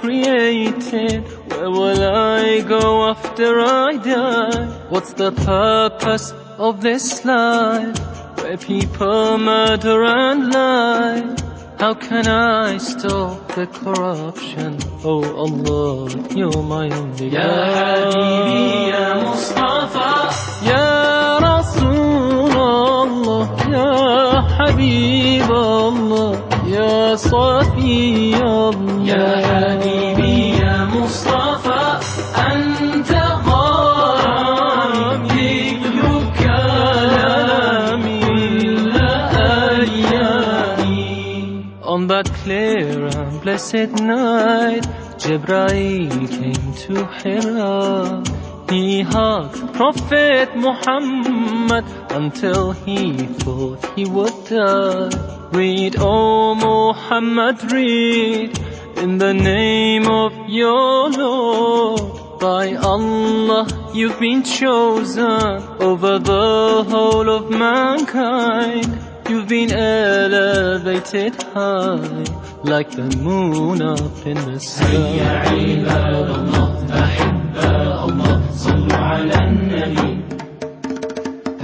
created Where will I go after I die? What's the purpose of this life? Where people murder and lie How can I stop the corruption? Oh Allah, you're my only God Ya Habibi, Ya Mustafa Ya Rasul Allah, Ya Habib Allah يا صفي الله يا حبيبي يا مصطفى أنت غرامي ذكرك كلامي كل أيامي On that clear and blessed night, Jibreel came to Hira. He hugged Prophet Muhammad until he thought he would die. Read, O Muhammad, read in the name of your Lord. By Allah, you've been chosen over the whole of mankind. You've been elevated high like the moon up in the sky. صلوا على النبي.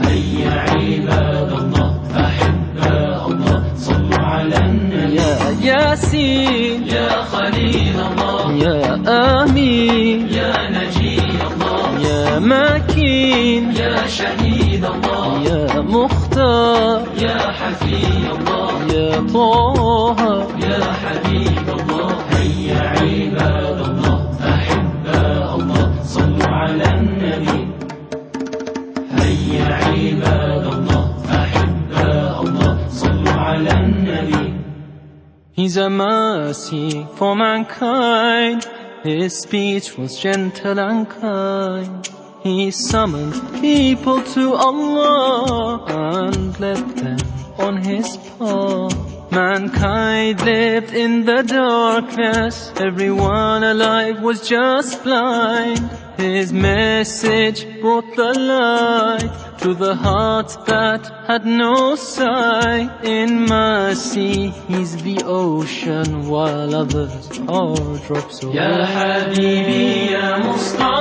هيا عباد الله أحباء الله. صلوا على النبي. يا ياسين يا خليل الله. يا آمين يا نجي الله. يا مكين يا شهيد الله. يا مختار يا حفي الله. يا طه يا حبيب He's a mercy for mankind. His speech was gentle and kind. He summoned people to Allah and led them on his path. Mankind lived in the darkness, everyone alive was just blind. His message brought the light to the hearts that had no sight. In mercy, he's the ocean while others are drops of Ya Habibi, Ya Mustafa.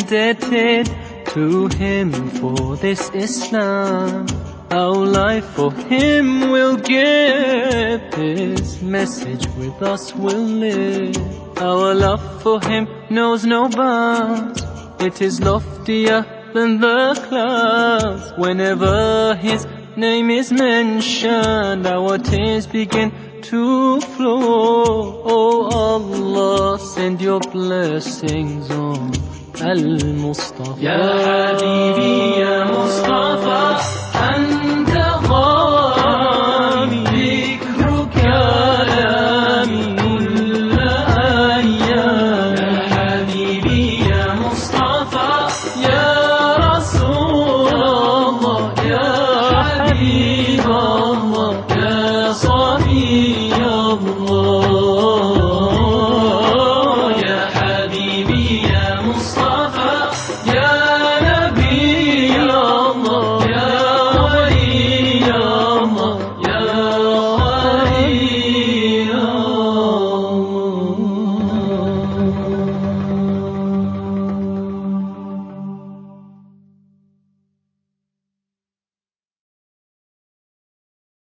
Indebted to him for this Islam. Our life for him will give. His message with us will live. Our love for him knows no bounds. It is loftier than the clouds. Whenever his name is mentioned, our tears begin to flow. Oh Allah, send your blessings on Al Mustafa. Ya Habibi, Ya Mustafa.